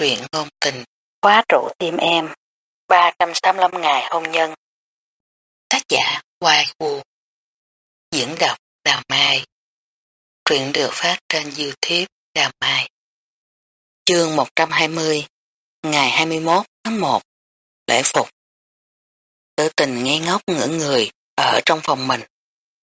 truyện ngôn tình, khóa trụ tim em, 385 ngày hôn nhân. Tác giả Hoài Vũ Diễn đọc Đào Mai Truyện được phát trên Youtube Đào Mai Chương 120 Ngày 21 tháng 1 Lễ phục Tử tình ngây ngốc ngỡ người ở trong phòng mình.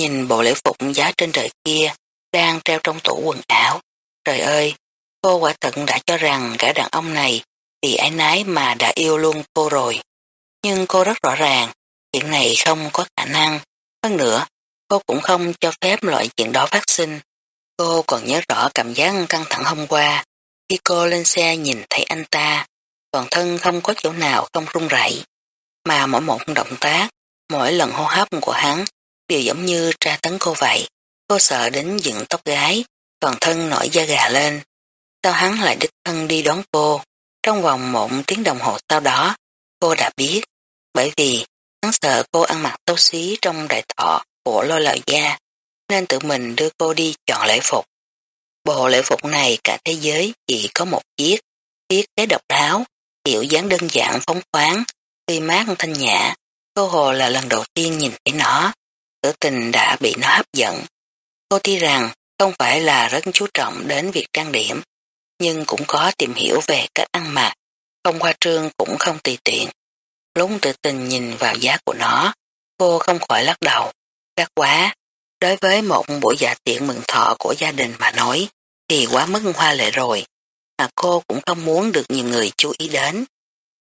Nhìn bộ lễ phục giá trên trời kia đang treo trong tủ quần áo. Trời ơi, Cô quả thật đã cho rằng cả đàn ông này vì ái nái mà đã yêu luôn cô rồi. Nhưng cô rất rõ ràng, chuyện này không có khả năng. Hơn nữa, cô cũng không cho phép loại chuyện đó phát sinh. Cô còn nhớ rõ cảm giác căng thẳng hôm qua, khi cô lên xe nhìn thấy anh ta, toàn thân không có chỗ nào không run rẩy, mà mỗi một động tác, mỗi lần hô hấp của hắn đều giống như tra tấn cô vậy. Cô sợ đến dựng tóc gái, toàn thân nổi da gà lên, sao hắn lại đích thân đi đón cô. Trong vòng một tiếng đồng hồ sau đó, cô đã biết, bởi vì hắn sợ cô ăn mặc xấu xí trong đại thọ của lôi lợi gia, nên tự mình đưa cô đi chọn lễ phục. Bộ lễ phục này cả thế giới chỉ có một chiếc, thiết kế độc đáo, kiểu dáng đơn giản phóng khoáng, tươi mát thanh nhã, cô hồ là lần đầu tiên nhìn thấy nó, tử tình đã bị nó hấp dẫn. Cô tin rằng không phải là rất chú trọng đến việc trang điểm, nhưng cũng có tìm hiểu về cách ăn mặc, không qua trương cũng không tùy tiện. lúng tự tình nhìn vào giá của nó, cô không khỏi lắc đầu, đắt quá. Đối với một buổi dạ tiệc mừng thọ của gia đình mà nói, thì quá mức hoa lệ rồi, mà cô cũng không muốn được nhiều người chú ý đến.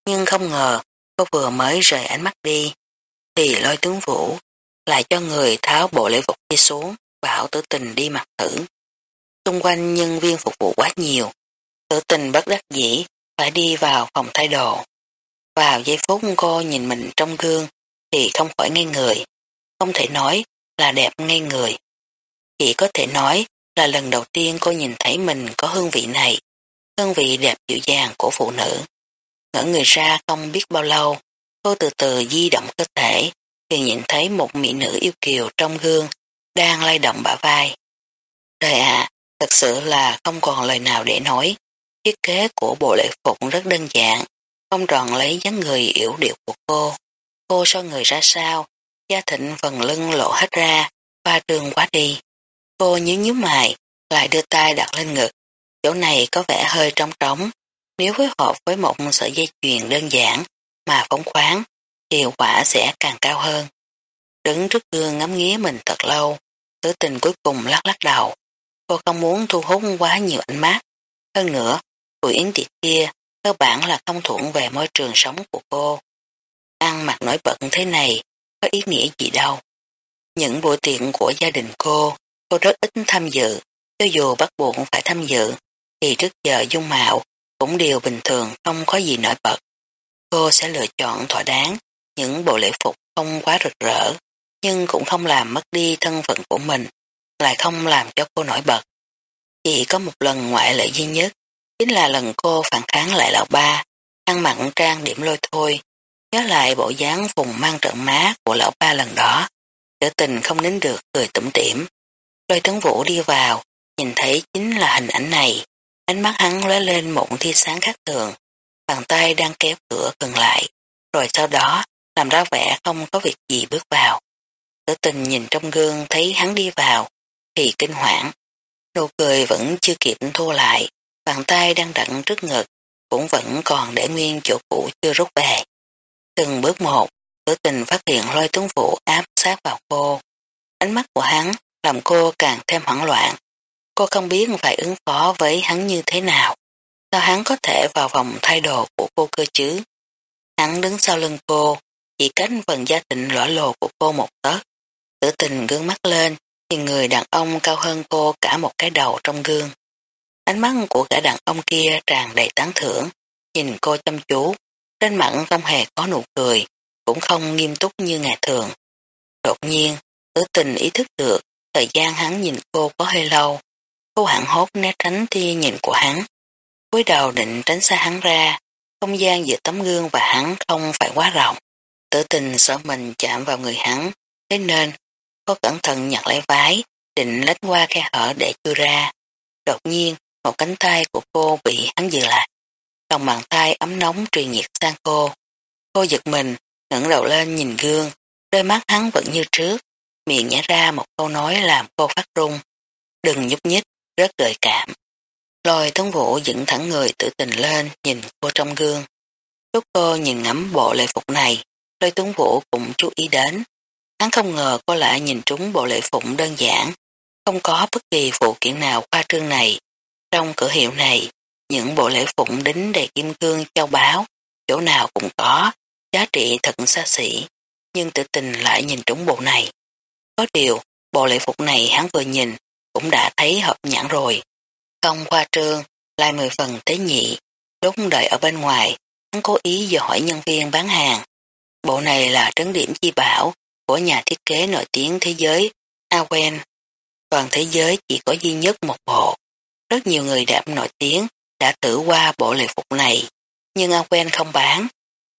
Nhưng không ngờ, cô vừa mới rời ánh mắt đi, thì lôi tướng vũ lại cho người tháo bộ lễ phục đi xuống, bảo tử tình đi mặc thử. Xung quanh nhân viên phục vụ quá nhiều, tự tình bất đắc dĩ, phải đi vào phòng thay đồ. Vào giây phút cô nhìn mình trong gương thì không khỏi ngây người. Không thể nói là đẹp ngây người. Chỉ có thể nói là lần đầu tiên cô nhìn thấy mình có hương vị này. Hương vị đẹp dịu dàng của phụ nữ. Ngỡ người ra không biết bao lâu, cô từ từ di động cơ thể thì nhìn thấy một mỹ nữ yêu kiều trong gương đang lay động bả vai. Trời ạ, thật sự là không còn lời nào để nói. Thiết kế của bộ lễ phục rất đơn giản, không tròn lấy dáng người yếu điệu của cô. Cô so người ra sao, gia thịnh phần lưng lộ hết ra, và trường quá đi. Cô nhíu nhíu mày, lại đưa tay đặt lên ngực. Chỗ này có vẻ hơi trống trống. Nếu phối hợp với một sợi dây chuyền đơn giản mà phóng khoáng, hiệu quả sẽ càng cao hơn. Đứng trước gương ngắm nghía mình thật lâu, tử tình cuối cùng lắc lắc đầu. Cô không muốn thu hút quá nhiều ánh mắt. Hơn nữa, Buổi yến tiệc kia, cơ bản là không thuận về môi trường sống của cô. Ăn mặc nổi bật thế này, có ý nghĩa gì đâu. Những buổi tiệc của gia đình cô, cô rất ít tham dự, cho dù bắt buộc phải tham dự, thì trước giờ dung mạo cũng đều bình thường không có gì nổi bật. Cô sẽ lựa chọn thỏa đáng những bộ lễ phục không quá rực rỡ, nhưng cũng không làm mất đi thân phận của mình, lại không làm cho cô nổi bật. Chỉ có một lần ngoại lệ duy nhất Chính là lần cô phản kháng lại lão ba, ăn mặn trang điểm lôi thôi, nhớ lại bộ dáng vùng mang trận má của lão ba lần đó. Trở tình không nín được cười tủm tỉm. Lôi tấn vũ đi vào, nhìn thấy chính là hình ảnh này. Ánh mắt hắn lóe lên một tia sáng khác thường. Bàn tay đang kéo cửa gần lại. Rồi sau đó, làm ra vẻ không có việc gì bước vào. Tử tình nhìn trong gương thấy hắn đi vào, thì kinh hoảng. Nụ cười vẫn chưa kịp thua lại, bàn tay đang đặt trước ngực, cũng vẫn còn để nguyên chỗ cũ chưa rút về. Từng bước một, tử tình phát hiện lôi tuấn vũ áp sát vào cô. Ánh mắt của hắn làm cô càng thêm hoảng loạn. Cô không biết phải ứng phó với hắn như thế nào. Sao hắn có thể vào vòng thay đồ của cô cơ chứ? Hắn đứng sau lưng cô, chỉ cách phần gia tịnh lõa lồ của cô một tấc. Tử tình gương mắt lên, thì người đàn ông cao hơn cô cả một cái đầu trong gương. Ánh mắt của gã đàn ông kia tràn đầy tán thưởng, nhìn cô chăm chú, trên mặt không hề có nụ cười, cũng không nghiêm túc như ngày thường. Đột nhiên, tử tình ý thức được, thời gian hắn nhìn cô có hơi lâu, cô hẳn hốt né tránh tia nhìn của hắn. cúi đầu định tránh xa hắn ra, không gian giữa tấm gương và hắn không phải quá rộng. Tử tình sợ mình chạm vào người hắn, thế nên cô cẩn thận nhặt lấy váy, định lách qua khe hở để chui ra. Đột nhiên, một cánh tay của cô bị hắn giữ lại. lòng bàn tay ấm nóng truyền nhiệt sang cô. Cô giật mình, ngẩng đầu lên nhìn gương, đôi mắt hắn vẫn như trước, miệng nhả ra một câu nói làm cô phát run. Đừng nhúc nhích, rất gợi cảm. Lôi tuấn vũ dựng thẳng người tự tình lên nhìn cô trong gương. Lúc cô nhìn ngắm bộ lễ phục này, lôi tuấn vũ cũng chú ý đến. Hắn không ngờ cô lại nhìn trúng bộ lễ phục đơn giản, không có bất kỳ phụ kiện nào khoa trương này. Trong cửa hiệu này, những bộ lễ phục đính đầy kim cương châu báu, chỗ nào cũng có, giá trị thật xa xỉ, nhưng tự tình lại nhìn trúng bộ này. Có điều, bộ lễ phục này hắn vừa nhìn, cũng đã thấy hợp nhãn rồi. Không khoa trương, lại mười phần tế nhị, lúc đợi ở bên ngoài, hắn cố ý dò hỏi nhân viên bán hàng. Bộ này là trấn điểm chi bảo của nhà thiết kế nổi tiếng thế giới Awen. Toàn thế giới chỉ có duy nhất một bộ. Rất nhiều người đẹp nổi tiếng đã thử qua bộ lễ phục này, nhưng Awen không bán.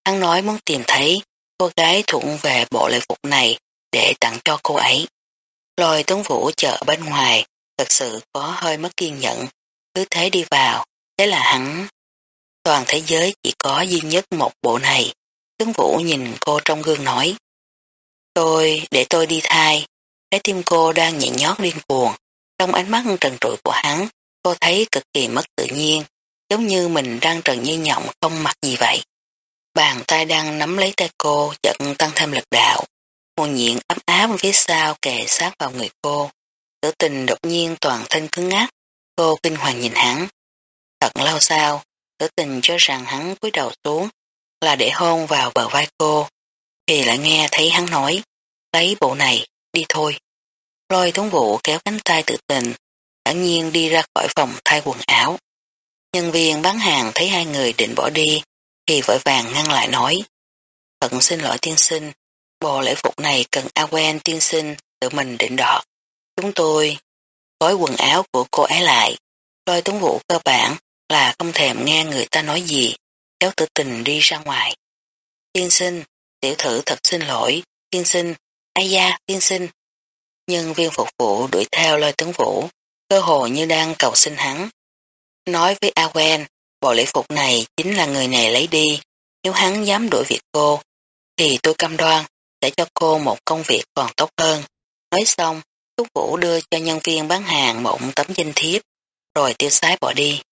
Hắn nói muốn tìm thấy cô gái thuận về bộ lễ phục này để tặng cho cô ấy. Lôi tuấn vũ chờ bên ngoài, thật sự có hơi mất kiên nhẫn, cứ thế đi vào, thế là hắn. Toàn thế giới chỉ có duy nhất một bộ này. Tuấn vũ nhìn cô trong gương nói. Tôi, để tôi đi thai. Trái tim cô đang nhẹ nhót điên cuồng. Trong ánh mắt trần trụi của hắn, cô thấy cực kỳ mất tự nhiên, giống như mình đang trần như nhộng không mặc gì vậy. Bàn tay đang nắm lấy tay cô chận tăng thêm lực đạo. Nguồn nhiện ấm áp phía sau kề sát vào người cô. Tử tình đột nhiên toàn thân cứng ngắc. Cô kinh hoàng nhìn hắn. Thật lâu sau, tử tình cho rằng hắn cúi đầu xuống là để hôn vào bờ vai cô. Thì lại nghe thấy hắn nói, lấy bộ này, đi thôi. Lôi tuấn vụ kéo cánh tay tự tình, thản nhiên đi ra khỏi phòng thay quần áo. Nhân viên bán hàng thấy hai người định bỏ đi, thì vội vàng ngăn lại nói. Thật xin lỗi tiên sinh, bộ lễ phục này cần A quen tiên sinh tự mình định đoạt. Chúng tôi gói quần áo của cô ấy lại, lôi tuấn vũ cơ bản là không thèm nghe người ta nói gì, kéo tử tình đi ra ngoài. Tiên sinh, tiểu thử thật xin lỗi, tiên sinh, ai da, tiên sinh. Nhân viên phục vụ đuổi theo lôi tuấn vũ, cơ hồ như đang cầu xin hắn. Nói với A quen, bộ lễ phục này chính là người này lấy đi, nếu hắn dám đuổi việc cô, thì tôi cam đoan sẽ cho cô một công việc còn tốt hơn. Nói xong, Túc Vũ đưa cho nhân viên bán hàng một tấm danh thiếp, rồi tiêu sái bỏ đi.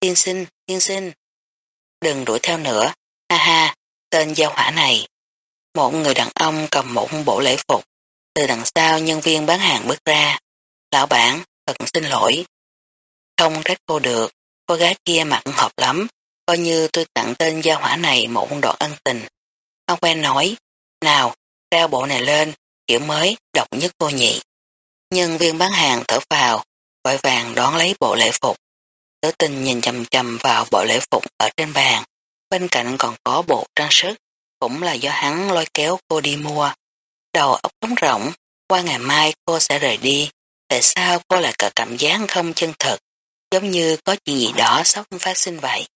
Tiên sinh, tiên sinh. Đừng đuổi theo nữa, ha ha, tên giao hỏa này. Một người đàn ông cầm một bộ lễ phục, từ đằng sau nhân viên bán hàng bước ra. Lão bản, thật xin lỗi. Không trách cô được, cô gái kia mặn hợp lắm, coi như tôi tặng tên gia hỏa này một đoạn ân tình. Ông quen nói, nào, trao bộ này lên, kiểu mới, độc nhất cô nhị. Nhân viên bán hàng thở vào, vội vàng đón lấy bộ lễ phục. Tử tình nhìn chầm chầm vào bộ lễ phục ở trên bàn, bên cạnh còn có bộ trang sức, cũng là do hắn lôi kéo cô đi mua. Đầu óc trống rỗng, qua ngày mai cô sẽ rời đi, tại sao cô lại có cảm giác không chân thật giống như có chuyện gì đó sắp phát sinh vậy.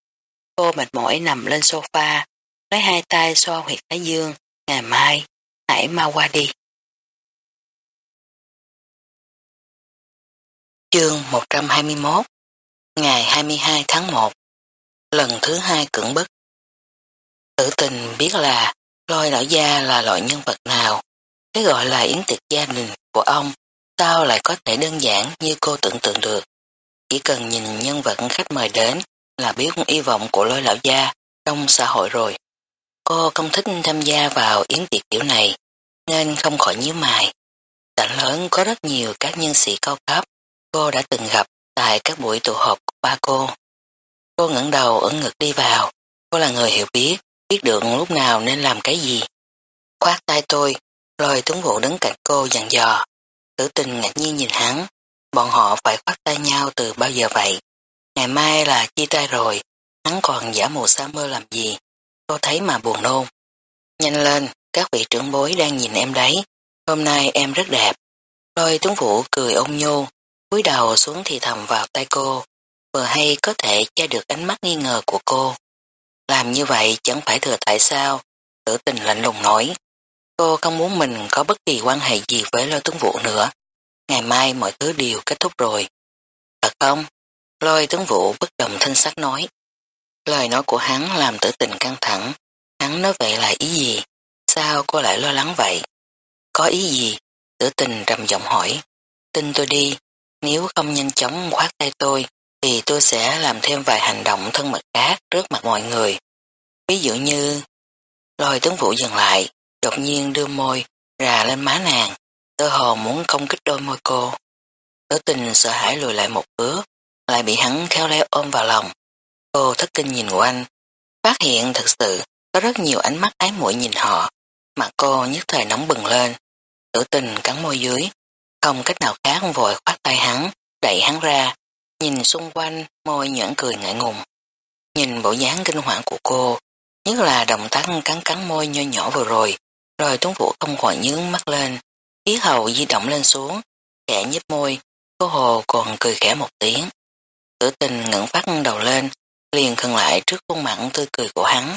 Cô mệt mỏi nằm lên sofa, lấy hai tay xoa huyệt thái dương, ngày mai, hãy mau qua đi. Chương 121 Ngày 22 tháng 1 Lần thứ hai cưỡng bức Tử tình biết là lôi lão gia là loại nhân vật nào. Cái gọi là yến tiệc gia đình của ông sao lại có thể đơn giản như cô tưởng tượng được. Chỉ cần nhìn nhân vật khách mời đến là biết hy vọng của lôi lão gia trong xã hội rồi. Cô không thích tham gia vào yến tiệc kiểu này nên không khỏi nhíu mày. Sảnh lớn có rất nhiều các nhân sĩ cao cấp cô đã từng gặp tại các buổi tụ họp của ba cô. Cô ngẩng đầu ẩn ngực đi vào, cô là người hiểu biết, biết được lúc nào nên làm cái gì. Khoát tay tôi, rồi tuấn vụ đứng cạnh cô dặn dò. Tử tình ngạc nhiên nhìn hắn, bọn họ phải khoát tay nhau từ bao giờ vậy. Ngày mai là chia tay rồi, hắn còn giả mù sa mơ làm gì, cô thấy mà buồn nôn. Nhanh lên, các vị trưởng bối đang nhìn em đấy, hôm nay em rất đẹp. Lôi tuấn vũ cười ôn nhu, cúi đầu xuống thì thầm vào tay cô, vừa hay có thể che được ánh mắt nghi ngờ của cô. Làm như vậy chẳng phải thừa tại sao, tử tình lạnh lùng nói. Cô không muốn mình có bất kỳ quan hệ gì với lôi tuấn vũ nữa. Ngày mai mọi thứ đều kết thúc rồi. Thật không? Lôi tuấn vũ bất đồng thanh sắc nói. Lời nói của hắn làm tử tình căng thẳng. Hắn nói vậy là ý gì? Sao cô lại lo lắng vậy? Có ý gì? Tử tình trầm giọng hỏi. Tin tôi đi, nếu không nhanh chóng khoát tay tôi, thì tôi sẽ làm thêm vài hành động thân mật khác trước mặt mọi người. Ví dụ như, lôi tướng vũ dừng lại, đột nhiên đưa môi ra lên má nàng, tơ hồ muốn công kích đôi môi cô. Tử tình sợ hãi lùi lại một bước, lại bị hắn khéo léo ôm vào lòng. Cô thất kinh nhìn quanh, phát hiện thật sự có rất nhiều ánh mắt ái muội nhìn họ, mà cô nhất thời nóng bừng lên. Tử tình cắn môi dưới, không cách nào khác vội khoát tay hắn, đẩy hắn ra, nhìn xung quanh môi nhẫn cười ngại ngùng. Nhìn bộ dáng kinh hoàng của cô, nhất là động tác cắn cắn môi nho nhỏ vừa rồi, rồi tuấn vũ không khỏi nhướng mắt lên, khí hầu di động lên xuống, khẽ nhếch môi, cô hồ còn cười khẽ một tiếng. Tử tình ngẩng phát đầu lên, liền khẩn lại trước khuôn mặt tươi cười của hắn.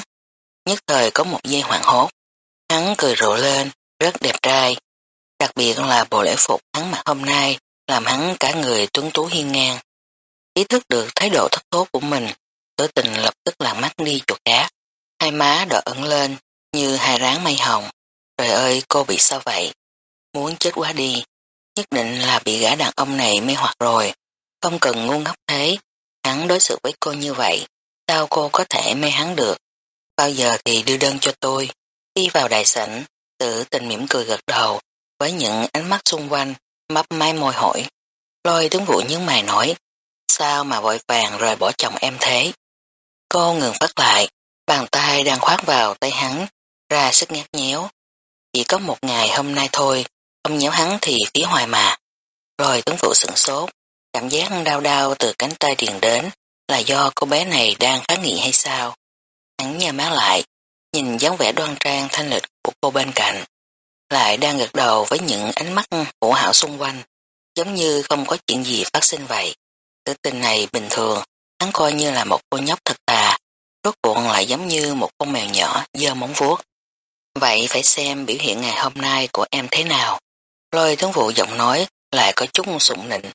Nhất thời có một giây hoảng hốt, hắn cười rộ lên, rất đẹp trai. Đặc biệt là bộ lễ phục hắn mặc hôm nay, làm hắn cả người tuấn tú hiên ngang. Ý thức được thái độ thất thố của mình, tử tình lập tức làm mắt đi chuột cá. Dạ. Hai má đỏ ẩn lên, như hai ráng mây hồng. Trời ơi, cô bị sao vậy? Muốn chết quá đi. Nhất định là bị gã đàn ông này mê hoặc rồi. Không cần ngu ngốc thế. Hắn đối xử với cô như vậy. Sao cô có thể mê hắn được? Bao giờ thì đưa đơn cho tôi? Đi vào đại sảnh, tự tình mỉm cười gật đầu, với những ánh mắt xung quanh, mấp máy môi hỏi. Lôi tướng vụ nhướng mày nói, sao mà vội vàng rời bỏ chồng em thế? Cô ngừng phát lại, bàn tay đang khoát vào tay hắn, ra sức nhát nhéo. Chỉ có một ngày hôm nay thôi, không nhéo hắn thì phí hoài mà. Rồi tướng vụ sửng sốt, cảm giác đau đau từ cánh tay điền đến là do cô bé này đang kháng nghị hay sao? Hắn nhà má lại, nhìn dáng vẻ đoan trang thanh lịch của cô bên cạnh, lại đang gật đầu với những ánh mắt hữu hảo xung quanh, giống như không có chuyện gì phát sinh vậy. Tử tình này bình thường, hắn coi như là một cô nhóc thật thà, rốt cuộc lại giống như một con mèo nhỏ dơ móng vuốt. Vậy phải xem biểu hiện ngày hôm nay của em thế nào. Lôi tướng vụ giọng nói lại có chút sụng nịnh.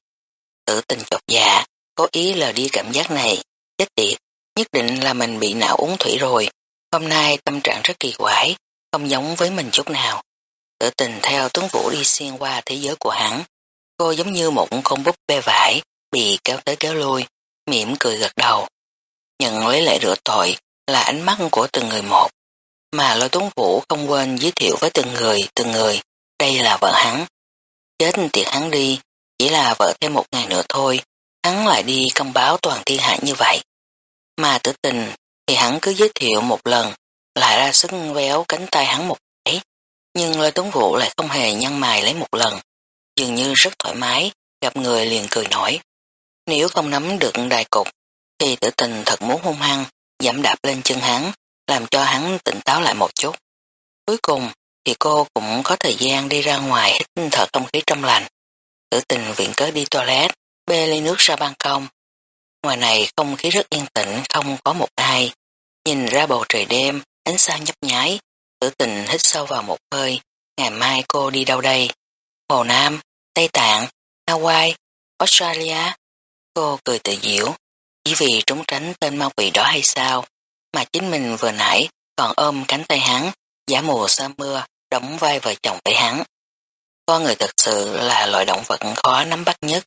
Tử tình chột dạ, cố ý lờ đi cảm giác này, chết tiệt, nhất định là mình bị não uống thủy rồi. Hôm nay tâm trạng rất kỳ quái, không giống với mình chút nào. Tử tình theo tuấn vũ đi xuyên qua thế giới của hắn. Cô giống như một con búp bê vải, bị kéo tới kéo lui, mỉm cười gật đầu. Nhận lấy lệ rửa tội là ánh mắt của từng người một. Mà lôi tuấn vũ không quên giới thiệu với từng người, từng người, đây là vợ hắn. Chết tiệt hắn đi, chỉ là vợ thêm một ngày nữa thôi, hắn lại đi công báo toàn thiên hạ như vậy. Mà tử tình thì hắn cứ giới thiệu một lần, lại ra sức véo cánh tay hắn một cái. Nhưng Lôi Tuấn Vũ lại không hề nhăn mày lấy một lần, dường như rất thoải mái, gặp người liền cười nổi. Nếu không nắm được đại cục, thì tử tình thật muốn hung hăng, giảm đạp lên chân hắn, làm cho hắn tỉnh táo lại một chút. Cuối cùng thì cô cũng có thời gian đi ra ngoài hít thở không khí trong lành. Tử tình viện cớ đi toilet, bê ly nước ra ban công. Ngoài này không khí rất yên tĩnh, không có một ai. Nhìn ra bầu trời đêm, ánh sao nhấp nháy, tử tình hít sâu vào một hơi. Ngày mai cô đi đâu đây? Hồ Nam, Tây Tạng, Hawaii, Australia. Cô cười tự diễu, chỉ vì trốn tránh tên ma quỷ đó hay sao, mà chính mình vừa nãy còn ôm cánh tay hắn, giả mùa sa mưa, đóng vai vợ chồng với hắn. Con người thật sự là loại động vật khó nắm bắt nhất.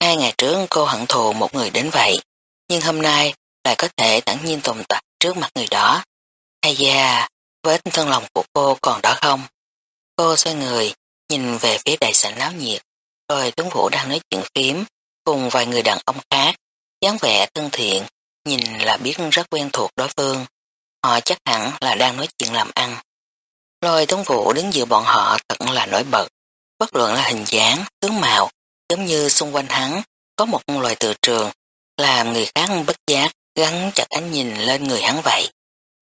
Hai ngày trước cô hận thù một người đến vậy, nhưng hôm nay lại có thể tản nhiên tồn tại trước mặt người đó. Hay da, vết thân lòng của cô còn đó không? Cô xoay người, nhìn về phía đại sảnh náo nhiệt, rồi tướng vũ đang nói chuyện phím, cùng vài người đàn ông khác, dáng vẻ thân thiện, nhìn là biết rất quen thuộc đối phương. Họ chắc hẳn là đang nói chuyện làm ăn. Lôi tuấn vũ đứng giữa bọn họ thật là nổi bật, bất luận là hình dáng, tướng mạo, giống như xung quanh hắn có một loài từ trường, làm người khác bất giác gắn chặt ánh nhìn lên người hắn vậy.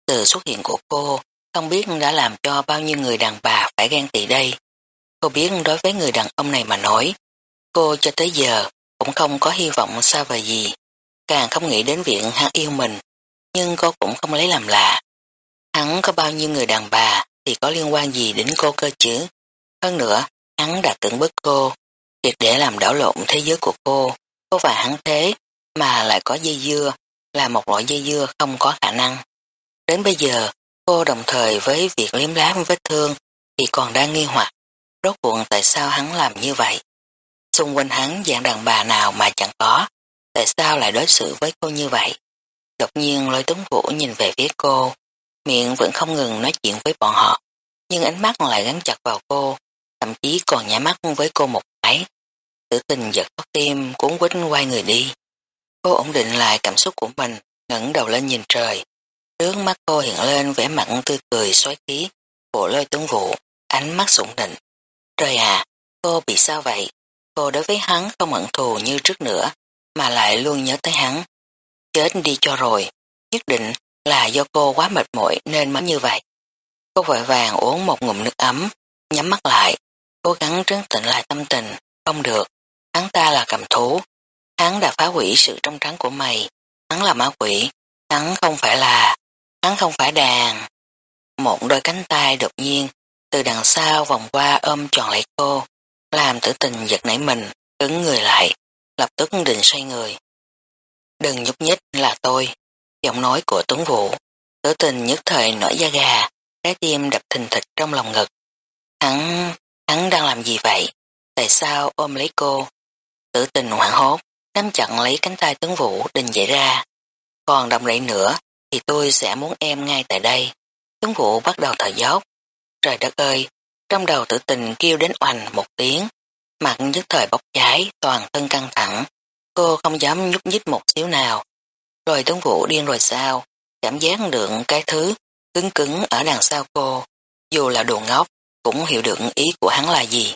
Từ xuất hiện của cô, không biết đã làm cho bao nhiêu người đàn bà phải ghen tị đây. Cô biết đối với người đàn ông này mà nói, cô cho tới giờ cũng không có hy vọng xa vời gì, càng không nghĩ đến việc hắn yêu mình, nhưng cô cũng không lấy làm lạ. Hắn có bao nhiêu người đàn bà thì có liên quan gì đến cô cơ chứ. Hơn nữa, hắn đã tưởng bức cô, việc để làm đảo lộn thế giới của cô, cô và hắn thế, mà lại có dây dưa, là một loại dây dưa không có khả năng. Đến bây giờ, cô đồng thời với việc liếm lá vết thương thì còn đang nghi hoặc rốt cuộc tại sao hắn làm như vậy. Xung quanh hắn dạng đàn bà nào mà chẳng có, tại sao lại đối xử với cô như vậy. Đột nhiên lôi tuấn vũ nhìn về phía cô, miệng vẫn không ngừng nói chuyện với bọn họ, nhưng ánh mắt lại gắn chặt vào cô, thậm chí còn nhả mắt với cô một cái. Tử tình giật tóc tim cuốn quýt quay người đi. Cô ổn định lại cảm xúc của mình, ngẩng đầu lên nhìn trời. Trước mắt cô hiện lên vẻ mặt tươi cười xoáy khí của lôi tuấn vũ, ánh mắt sủng định. Trời à, cô bị sao vậy? Cô đối với hắn không hận thù như trước nữa, mà lại luôn nhớ tới hắn. Chết đi cho rồi, nhất định là do cô quá mệt mỏi nên mới như vậy. Cô vội vàng uống một ngụm nước ấm, nhắm mắt lại, cố gắng trấn tĩnh lại tâm tình, không được. Hắn ta là cầm thú, hắn đã phá hủy sự trong trắng của mày, hắn là ma quỷ, hắn không phải là, hắn không phải đàn. Một đôi cánh tay đột nhiên từ đằng sau vòng qua ôm tròn lấy cô, làm tử tình giật nảy mình, cứng người lại, lập tức định xoay người. Đừng nhúc nhích là tôi, giọng nói của Tuấn Vũ, tử tình nhất thời nổi da gà, trái tim đập thình thịch trong lòng ngực. Hắn, hắn đang làm gì vậy? Tại sao ôm lấy cô? Tử tình hoảng hốt, nắm chặn lấy cánh tay Tuấn Vũ định dậy ra. Còn động đậy nữa thì tôi sẽ muốn em ngay tại đây. Tuấn Vũ bắt đầu thở dốc. Trời đất ơi, trong đầu tử tình kêu đến oành một tiếng, mặt nhất thời bốc cháy, toàn thân căng thẳng. Cô không dám nhúc nhích một xíu nào. Rồi Tuấn Vũ điên rồi sao, cảm giác được cái thứ cứng cứng ở đằng sau cô, dù là đồ ngốc, cũng hiểu được ý của hắn là gì.